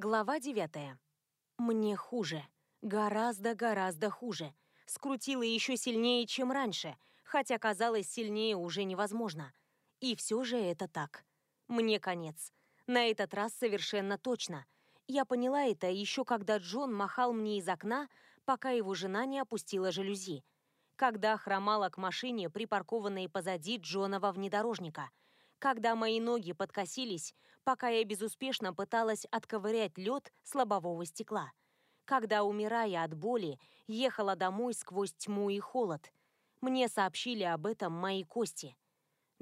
Глава девятая. Мне хуже. Гораздо-гораздо хуже. Скрутило еще сильнее, чем раньше, хотя казалось, сильнее уже невозможно. И все же это так. Мне конец. На этот раз совершенно точно. Я поняла это еще когда Джон махал мне из окна, пока его жена не опустила жалюзи. Когда хромала к машине, припаркованной позади Джонова внедорожника – когда мои ноги подкосились, пока я безуспешно пыталась отковырять лед с лобового стекла, когда, умирая от боли, ехала домой сквозь тьму и холод. Мне сообщили об этом мои кости.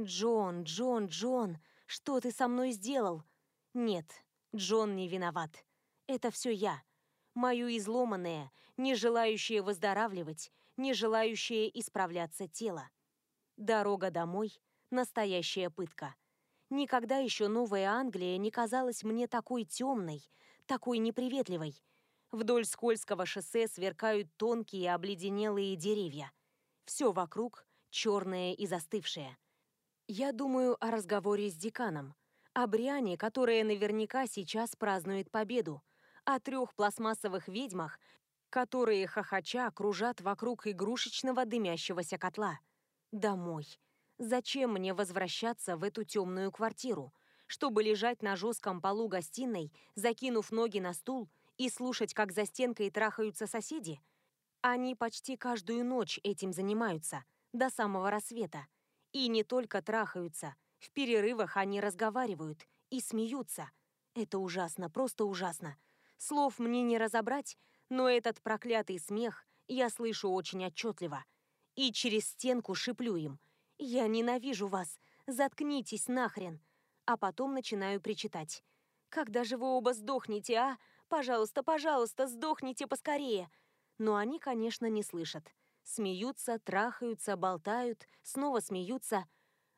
«Джон, Джон, Джон, что ты со мной сделал?» «Нет, Джон не виноват. Это все я. Мое изломанное, не желающее выздоравливать, не желающее исправляться тело. Дорога домой Настоящая пытка. Никогда еще Новая Англия не казалась мне такой темной, такой неприветливой. Вдоль скользкого шоссе сверкают тонкие обледенелые деревья. Все вокруг черное и застывшее. Я думаю о разговоре с деканом, о Бриане, которая наверняка сейчас празднует победу, о трех пластмассовых ведьмах, которые хохоча кружат вокруг игрушечного дымящегося котла. Домой. Зачем мне возвращаться в эту темную квартиру? Чтобы лежать на жестком полу гостиной, закинув ноги на стул и слушать, как за стенкой трахаются соседи? Они почти каждую ночь этим занимаются, до самого рассвета. И не только трахаются, в перерывах они разговаривают и смеются. Это ужасно, просто ужасно. Слов мне не разобрать, но этот проклятый смех я слышу очень отчетливо. И через стенку шиплю им – «Я ненавижу вас! Заткнитесь нахрен!» А потом начинаю причитать. «Когда же вы оба сдохнете, а? Пожалуйста, пожалуйста, сдохните поскорее!» Но они, конечно, не слышат. Смеются, трахаются, болтают, снова смеются.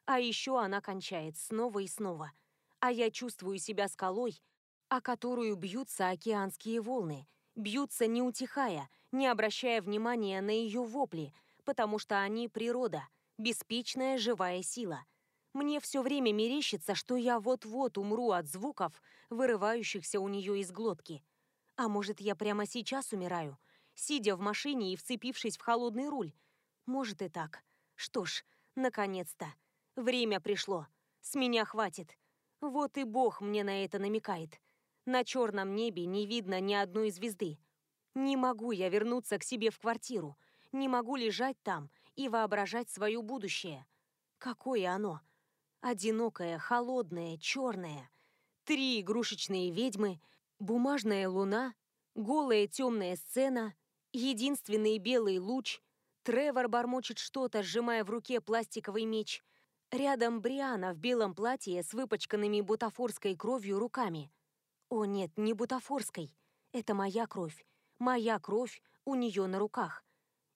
А еще она кончает снова и снова. А я чувствую себя скалой, о которую бьются океанские волны. Бьются не утихая, не обращая внимания на ее вопли, потому что они природа — беспечная живая сила. Мне все время мерещится, что я вот-вот умру от звуков, вырывающихся у нее из глотки. А может, я прямо сейчас умираю, сидя в машине и вцепившись в холодный руль? Может и так. Что ж, наконец-то. Время пришло. С меня хватит. Вот и Бог мне на это намекает. На черном небе не видно ни одной звезды. Не могу я вернуться к себе в квартиру. Не могу лежать там и воображать свое будущее. Какое оно? Одинокое, холодное, черное. Три игрушечные ведьмы, бумажная луна, голая темная сцена, единственный белый луч, Тревор бормочет что-то, сжимая в руке пластиковый меч. Рядом Бриана в белом платье с выпачканными бутафорской кровью руками. О нет, не бутафорской. Это моя кровь. Моя кровь у нее на руках.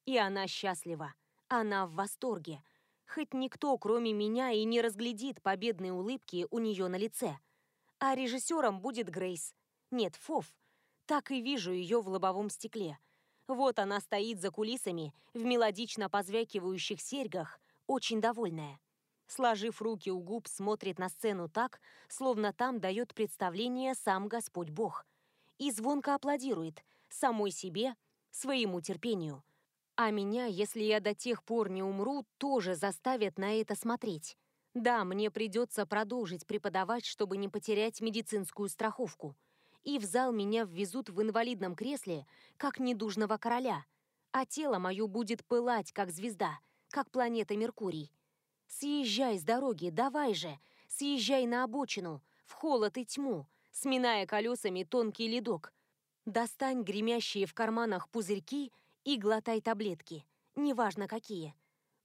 И она счастлива. Она в восторге. Хоть никто, кроме меня, и не разглядит победной улыбки у нее на лице. А режиссером будет Грейс. Нет, Фоф. Так и вижу ее в лобовом стекле. Вот она стоит за кулисами, в мелодично позвякивающих серьгах, очень довольная. Сложив руки у губ, смотрит на сцену так, словно там дает представление сам Господь Бог. И звонко аплодирует самой себе, своему терпению – а меня, если я до тех пор не умру, тоже заставят на это смотреть. Да, мне придется продолжить преподавать, чтобы не потерять медицинскую страховку. И в зал меня ввезут в инвалидном кресле, как недужного короля. А тело мое будет пылать, как звезда, как планета Меркурий. Съезжай с дороги, давай же, съезжай на обочину, в холод и тьму, сминая колесами тонкий ледок. Достань гремящие в карманах пузырьки и глотай таблетки, неважно какие.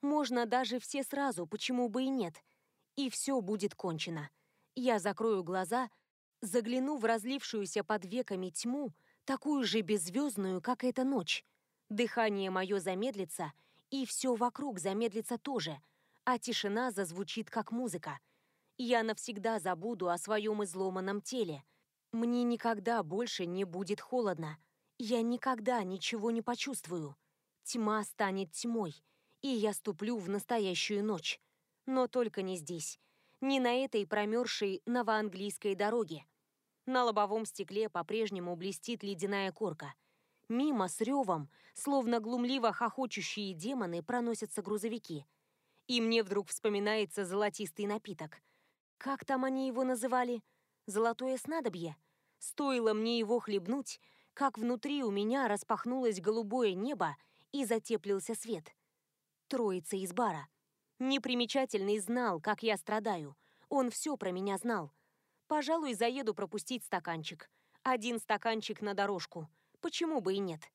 Можно даже все сразу, почему бы и нет. И все будет кончено. Я закрою глаза, загляну в разлившуюся под веками тьму, такую же беззвездную, как эта ночь. Дыхание мое замедлится, и все вокруг замедлится тоже, а тишина зазвучит как музыка. Я навсегда забуду о своем изломанном теле. Мне никогда больше не будет холодно. Я никогда ничего не почувствую. Тьма станет тьмой, и я ступлю в настоящую ночь. Но только не здесь. Не на этой промерзшей новоанглийской дороге. На лобовом стекле по-прежнему блестит ледяная корка. Мимо с ревом, словно глумливо хохочущие демоны, проносятся грузовики. И мне вдруг вспоминается золотистый напиток. Как там они его называли? Золотое снадобье? Стоило мне его хлебнуть, как внутри у меня распахнулось голубое небо и затеплился свет. Троица из бара. Непримечательный знал, как я страдаю. Он все про меня знал. Пожалуй, заеду пропустить стаканчик. Один стаканчик на дорожку. Почему бы и нет?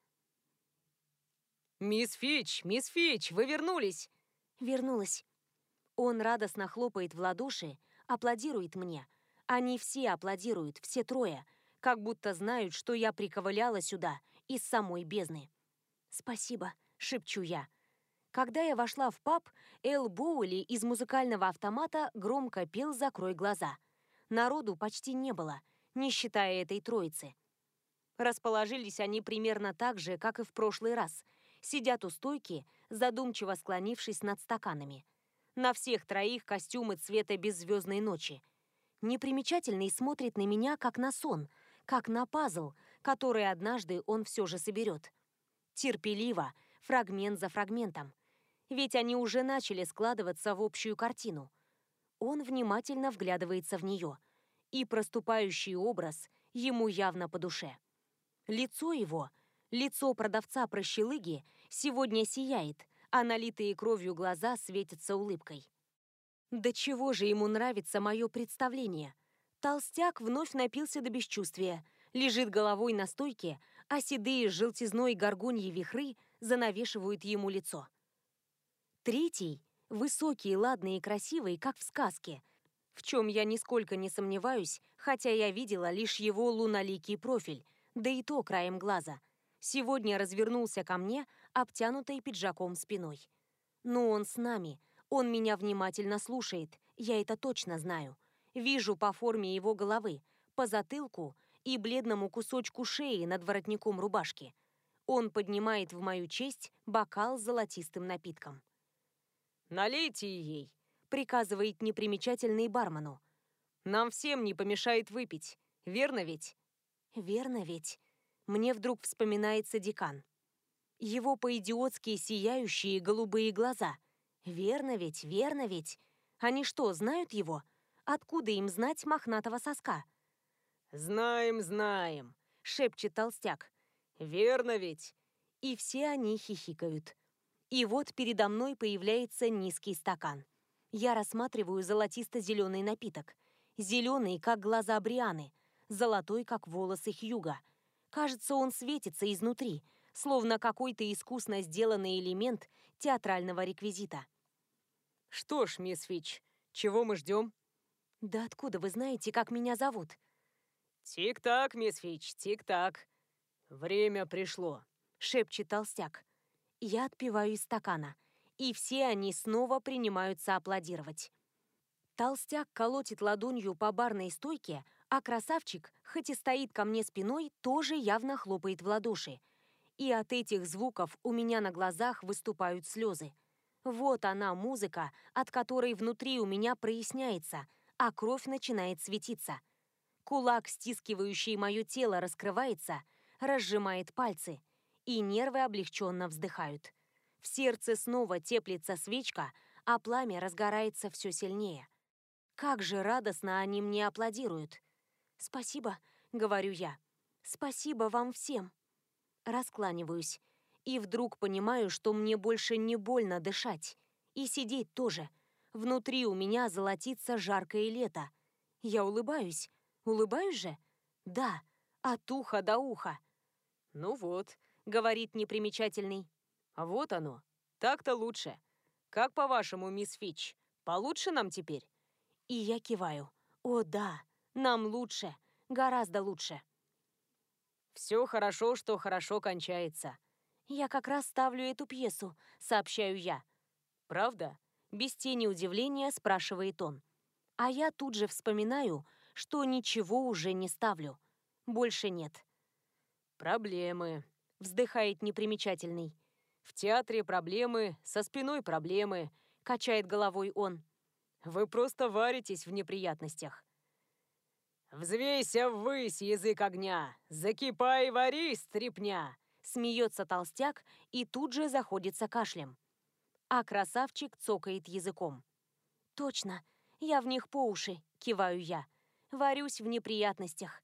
«Мисс Фич, мисс Фич, вы вернулись!» Вернулась. Он радостно хлопает в ладоши, аплодирует мне. Они все аплодируют, все трое, как будто знают, что я приковыляла сюда из самой бездны. «Спасибо», — шепчу я. Когда я вошла в паб, Эл Боули из музыкального автомата громко пел «Закрой глаза». Народу почти не было, не считая этой троицы. Расположились они примерно так же, как и в прошлый раз. Сидят у стойки, задумчиво склонившись над стаканами. На всех троих костюмы цвета беззвездной ночи. Непримечательный смотрит на меня, как на сон, как на пазл, который однажды он все же соберет. Терпеливо, фрагмент за фрагментом. Ведь они уже начали складываться в общую картину – он внимательно вглядывается в нее, и проступающий образ ему явно по душе. Лицо его, лицо продавца прощелыги, сегодня сияет, а налитые кровью глаза светятся улыбкой. Да чего же ему нравится мое представление? Толстяк вновь напился до бесчувствия, лежит головой на стойке, а седые с желтизной горгоньи вихры занавешивают ему лицо. Третий — Высокий, ладный и красивый, как в сказке. В чем я нисколько не сомневаюсь, хотя я видела лишь его луноликий профиль, да и то краем глаза. Сегодня развернулся ко мне, обтянутой пиджаком спиной. Но он с нами, он меня внимательно слушает, я это точно знаю. Вижу по форме его головы, по затылку и бледному кусочку шеи над воротником рубашки. Он поднимает в мою честь бокал с золотистым напитком. «Налейте ей», — приказывает непримечательный бармену. «Нам всем не помешает выпить, верно ведь?» «Верно ведь?» Мне вдруг вспоминается декан. Его по-идиотски сияющие голубые глаза. Верно ведь, верно ведь? Они что, знают его? Откуда им знать мохнатого соска? «Знаем, знаем», — шепчет толстяк. «Верно ведь?» И все они хихикают. И вот передо мной появляется низкий стакан. Я рассматриваю золотисто-зеленый напиток. Зеленый, как глаза Брианы, золотой, как волосы Хьюга. Кажется, он светится изнутри, словно какой-то искусно сделанный элемент театрального реквизита. «Что ж, мисс Фич, чего мы ждем?» «Да откуда вы знаете, как меня зовут?» «Тик-так, мисс Фич, тик-так. Время пришло», — шепчет толстяк. Я отпиваю из стакана, и все они снова принимаются аплодировать. Толстяк колотит ладонью по барной стойке, а красавчик, хоть и стоит ко мне спиной, тоже явно хлопает в ладоши. И от этих звуков у меня на глазах выступают слезы. Вот она, музыка, от которой внутри у меня проясняется, а кровь начинает светиться. Кулак, стискивающий мое тело, раскрывается, разжимает пальцы — и нервы облегченно вздыхают. В сердце снова теплится свечка, а пламя разгорается все сильнее. Как же радостно они мне аплодируют. «Спасибо», — говорю я. «Спасибо вам всем». Раскланиваюсь. И вдруг понимаю, что мне больше не больно дышать. И сидеть тоже. Внутри у меня золотится жаркое лето. Я улыбаюсь. Улыбаюсь же? Да, от уха до уха. «Ну вот», — говорит непримечательный. «А вот оно. Так-то лучше. Как по-вашему, мисс Фич, получше нам теперь?» И я киваю. «О, да, нам лучше. Гораздо лучше». «Все хорошо, что хорошо кончается». «Я как раз ставлю эту пьесу», — сообщаю я. «Правда?» — без тени удивления спрашивает он. А я тут же вспоминаю, что ничего уже не ставлю. Больше нет. «Проблемы», вздыхает непримечательный. В театре проблемы, со спиной проблемы, качает головой он. Вы просто варитесь в неприятностях. «Взвейся ввысь, язык огня! Закипай, вари, стрипня!» Смеется толстяк и тут же заходится кашлем. А красавчик цокает языком. «Точно, я в них по уши», — киваю я. «Варюсь в неприятностях».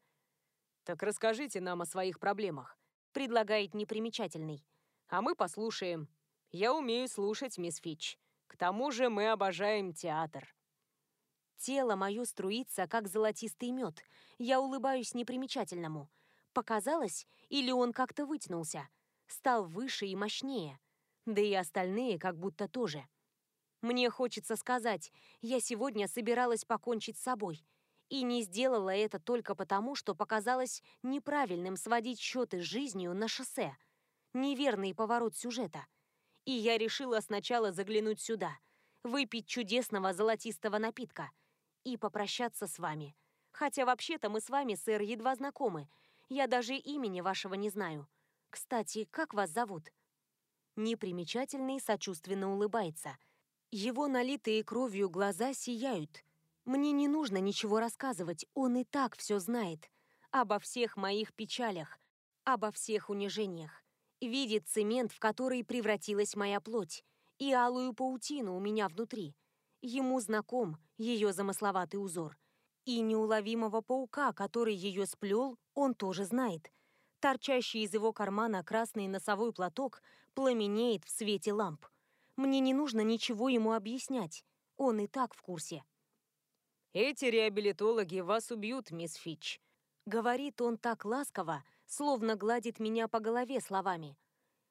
«Так расскажите нам о своих проблемах», — предлагает непримечательный. «А мы послушаем. Я умею слушать, мисс Фич. К тому же мы обожаем театр». Тело мое струится, как золотистый мед. Я улыбаюсь непримечательному. Показалось, или он как-то вытянулся? Стал выше и мощнее. Да и остальные как будто тоже. Мне хочется сказать, я сегодня собиралась покончить с собой. И не сделала это только потому, что показалось неправильным сводить счеты с жизнью на шоссе. Неверный поворот сюжета. И я решила сначала заглянуть сюда, выпить чудесного золотистого напитка — и попрощаться с вами. Хотя вообще-то мы с вами, сэр, едва знакомы. Я даже имени вашего не знаю. Кстати, как вас зовут?» Непримечательный сочувственно улыбается. Его налитые кровью глаза сияют. Мне не нужно ничего рассказывать, он и так все знает. Обо всех моих печалях, обо всех унижениях. Видит цемент, в который превратилась моя плоть, и алую паутину у меня внутри – Ему знаком ее замысловатый узор. И неуловимого паука, который ее сплел, он тоже знает. Торчащий из его кармана красный носовой платок пламенеет в свете ламп. Мне не нужно ничего ему объяснять. Он и так в курсе. «Эти реабилитологи вас убьют, мисс Фич», — говорит он так ласково, словно гладит меня по голове словами.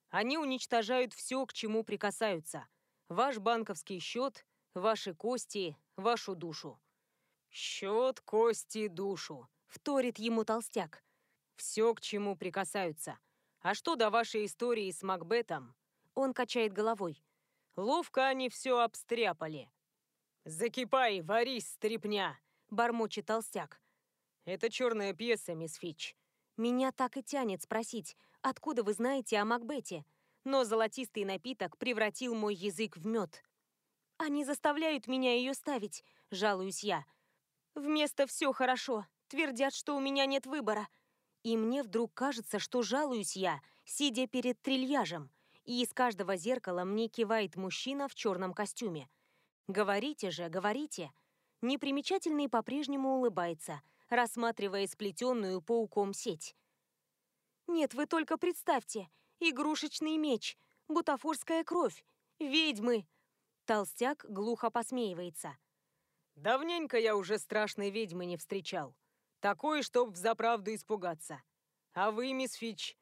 «Они уничтожают все, к чему прикасаются. Ваш банковский счет, ваши кости, вашу душу». «Счет, кости, душу», — вторит ему толстяк. «Все, к чему прикасаются. А что до вашей истории с Макбетом?» Он качает головой. «Ловко они все обстряпали». «Закипай, варись, стрипня!» — бормочет толстяк. «Это черная пьеса, мисс Фич». Меня так и тянет спросить, откуда вы знаете о Макбете? Но золотистый напиток превратил мой язык в мед. «Они заставляют меня ее ставить», — жалуюсь я. «Вместо «все хорошо» твердят, что у меня нет выбора». И мне вдруг кажется, что жалуюсь я, сидя перед трильяжем, и из каждого зеркала мне кивает мужчина в черном костюме. «Говорите же, говорите». Непримечательный по-прежнему улыбается, рассматривая сплетенную пауком сеть. «Нет, вы только представьте, игрушечный меч, бутафорская кровь, ведьмы, Толстяк глухо посмеивается. «Давненько я уже страшной ведьмы не встречал. Такой, чтоб взаправду испугаться. А вы, мисс Фич?»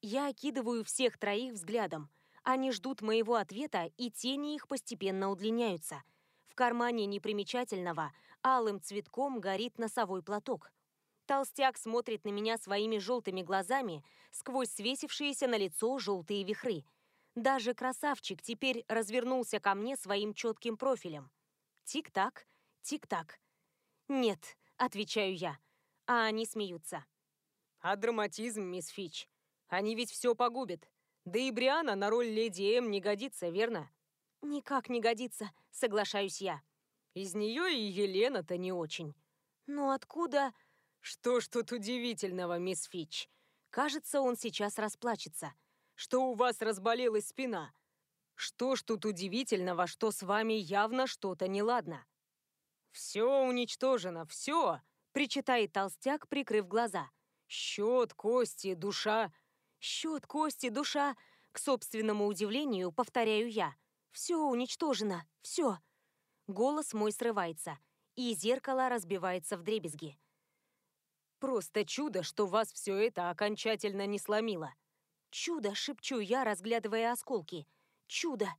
Я окидываю всех троих взглядом. Они ждут моего ответа, и тени их постепенно удлиняются. В кармане непримечательного алым цветком горит носовой платок. Толстяк смотрит на меня своими желтыми глазами сквозь свесившиеся на лицо желтые вихры – даже красавчик теперь развернулся ко мне своим четким профилем. Тик-так, тик-так. «Нет», — отвечаю я, а они смеются. «А драматизм, мисс Фич? Они ведь все погубят. Да и Бриана на роль леди М не годится, верно?» «Никак не годится», — соглашаюсь я. «Из нее и Елена-то не очень». «Но откуда...» «Что ж тут удивительного, мисс Фич?» Кажется, он сейчас расплачется что у вас разболелась спина. Что ж тут удивительного, что с вами явно что-то неладно? Все уничтожено, все, причитает толстяк, прикрыв глаза. Счет, кости, душа. Счет, кости, душа. К собственному удивлению, повторяю я. Все уничтожено, все. Голос мой срывается, и зеркало разбивается в дребезги. Просто чудо, что вас все это окончательно не сломило. «Чудо!» — шепчу я, разглядывая осколки. «Чудо!»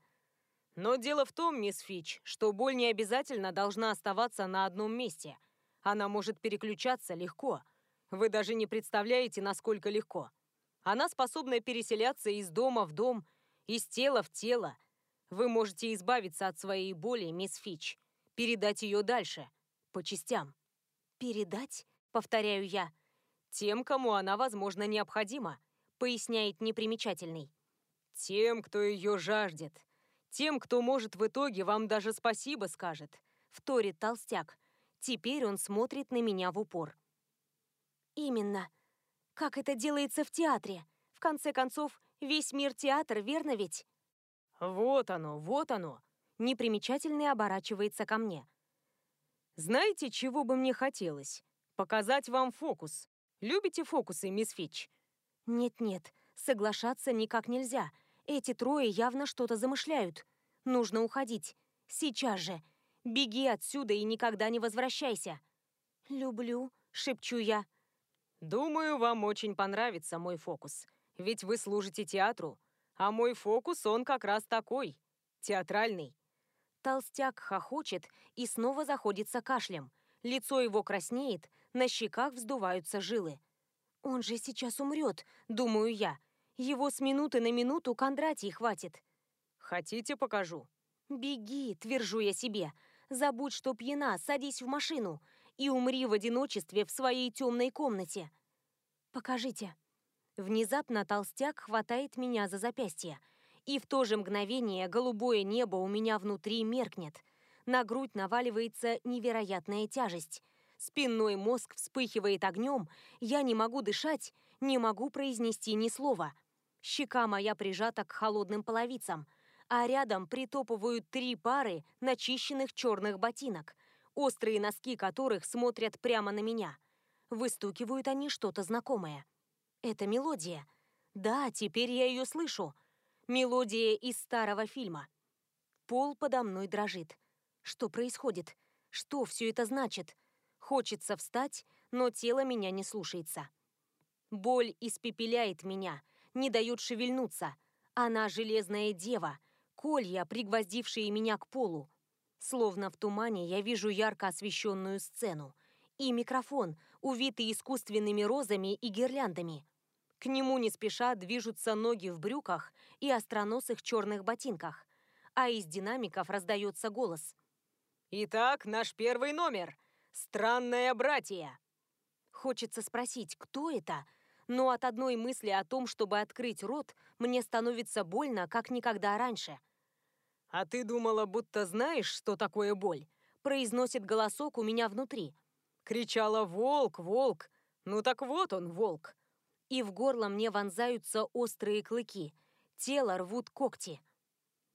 Но дело в том, мисс Фич, что боль не обязательно должна оставаться на одном месте. Она может переключаться легко. Вы даже не представляете, насколько легко. Она способна переселяться из дома в дом, из тела в тело. Вы можете избавиться от своей боли, мисс Фич, передать ее дальше, по частям. «Передать?» — повторяю я. «Тем, кому она, возможно, необходима поясняет непримечательный. Тем, кто ее жаждет. Тем, кто, может, в итоге вам даже спасибо скажет. Вторит толстяк. Теперь он смотрит на меня в упор. Именно. Как это делается в театре? В конце концов, весь мир театр, верно ведь? Вот оно, вот оно. Непримечательный оборачивается ко мне. Знаете, чего бы мне хотелось? Показать вам фокус. Любите фокусы, мисс Фич? Нет-нет, соглашаться никак нельзя. Эти трое явно что-то замышляют. Нужно уходить. Сейчас же. Беги отсюда и никогда не возвращайся. Люблю, шепчу я. Думаю, вам очень понравится мой фокус. Ведь вы служите театру. А мой фокус, он как раз такой. Театральный. Толстяк хохочет и снова заходится кашлем. Лицо его краснеет, на щеках вздуваются жилы. «Он же сейчас умрет», — думаю я. «Его с минуты на минуту Кондратий хватит». «Хотите, покажу?» «Беги», — твержу я себе. «Забудь, что пьяна, садись в машину и умри в одиночестве в своей темной комнате». «Покажите». Внезапно толстяк хватает меня за запястье, и в то же мгновение голубое небо у меня внутри меркнет. На грудь наваливается невероятная тяжесть. Спинной мозг вспыхивает огнем, я не могу дышать, не могу произнести ни слова. Щека моя прижата к холодным половицам, а рядом притопывают три пары начищенных черных ботинок, острые носки которых смотрят прямо на меня. Выстукивают они что-то знакомое. Это мелодия. Да, теперь я ее слышу. Мелодия из старого фильма. Пол подо мной дрожит. Что происходит? Что все это значит? Хочется встать, но тело меня не слушается. Боль испепеляет меня, не дает шевельнуться. Она железная дева, колья, пригвоздившие меня к полу. Словно в тумане я вижу ярко освещенную сцену. И микрофон, увитый искусственными розами и гирляндами. К нему не спеша движутся ноги в брюках и остроносых черных ботинках. А из динамиков раздается голос. «Итак, наш первый номер. Странное братья!» Хочется спросить, кто это, но от одной мысли о том, чтобы открыть рот, мне становится больно, как никогда раньше. «А ты думала, будто знаешь, что такое боль?» произносит голосок у меня внутри. Кричала «Волк, волк!» Ну так вот он, волк. И в горло мне вонзаются острые клыки. Тело рвут когти.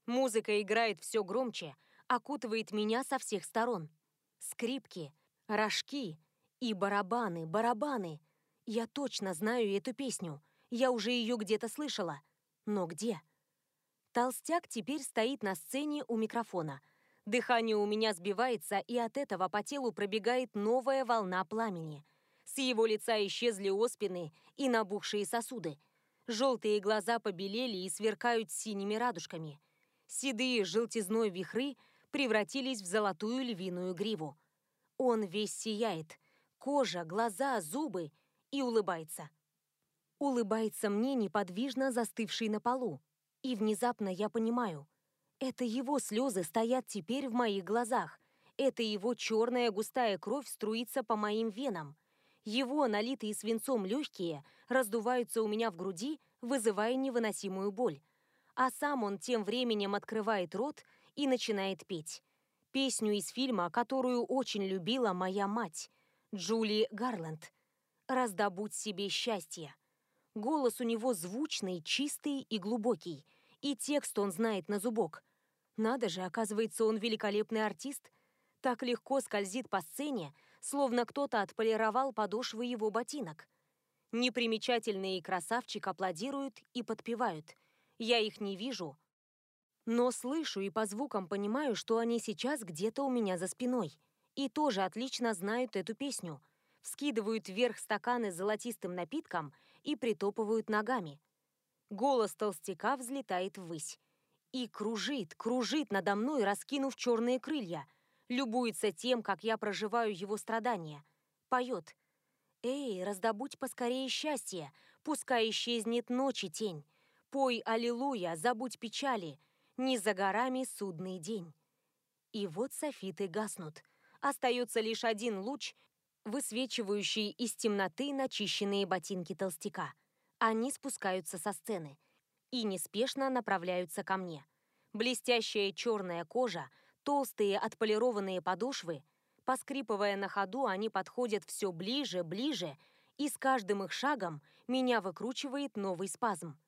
Музыка играет все громче, окутывает меня со всех сторон. Скрипки, рожки и барабаны, барабаны. Я точно знаю эту песню. Я уже ее где-то слышала. Но где? Толстяк теперь стоит на сцене у микрофона. Дыхание у меня сбивается, и от этого по телу пробегает новая волна пламени. С его лица исчезли оспины и набухшие сосуды. Желтые глаза побелели и сверкают синими радужками. Седые желтизной вихры превратились в золотую львиную гриву. Он весь сияет. Кожа, глаза, зубы. И улыбается. Улыбается мне неподвижно застывший на полу. И внезапно я понимаю. Это его слезы стоят теперь в моих глазах. Это его черная густая кровь струится по моим венам. Его, налитые свинцом легкие, раздуваются у меня в груди, вызывая невыносимую боль. А сам он тем временем открывает рот и начинает петь песню из фильма, которую очень любила моя мать, Джули Гарленд. «Раздобудь себе счастье». Голос у него звучный, чистый и глубокий, и текст он знает на зубок. Надо же, оказывается, он великолепный артист. Так легко скользит по сцене, словно кто-то отполировал подошвы его ботинок. Непримечательный красавчик аплодируют и подпевают. Я их не вижу, но слышу и по звукам понимаю, что они сейчас где-то у меня за спиной. И тоже отлично знают эту песню. Вскидывают вверх стаканы с золотистым напитком и притопывают ногами. Голос толстяка взлетает ввысь. И кружит, кружит надо мной, раскинув черные крылья. Любуется тем, как я проживаю его страдания. Поет. «Эй, раздобудь поскорее счастье, пускай исчезнет ночи тень. Пой аллилуйя, забудь печали, не за горами судный день. И вот софиты гаснут. Остается лишь один луч, высвечивающий из темноты начищенные ботинки толстяка. Они спускаются со сцены и неспешно направляются ко мне. Блестящая черная кожа, толстые отполированные подошвы, поскрипывая на ходу, они подходят все ближе, ближе И с каждым их шагом меня выкручивает новый спазм.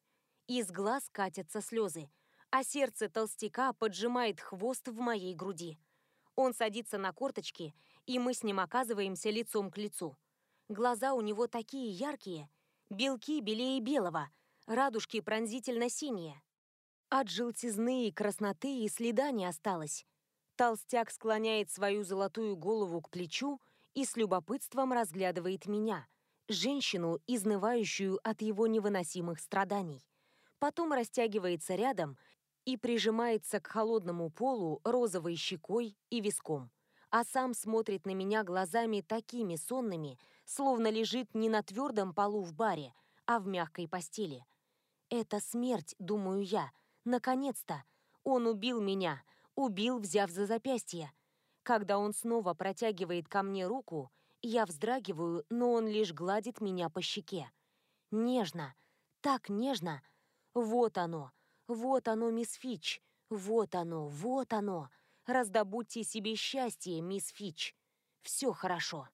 Из глаз катятся слезы, а сердце толстяка поджимает хвост в моей груди. Он садится на корточки, и мы с ним оказываемся лицом к лицу. Глаза у него такие яркие, белки белее белого, радужки пронзительно синие. От желтизны и красноты и следа не осталось. Толстяк склоняет свою золотую голову к плечу и с любопытством разглядывает меня, женщину, изнывающую от его невыносимых страданий. Потом растягивается рядом и прижимается к холодному полу розовой щекой и виском, а сам смотрит на меня глазами такими сонными, словно лежит не на твердом полу в баре, а в мягкой постели. «Это смерть», — думаю я, — «наконец-то! Он убил меня, убил, взяв за запястье». Когда он снова протягивает ко мне руку, я вздрагиваю, но он лишь гладит меня по щеке. Нежно, так нежно. Вот оно, вот оно, мисс Фич, вот оно, вот оно. Раздобудьте себе счастье, мисс Фич. Все хорошо.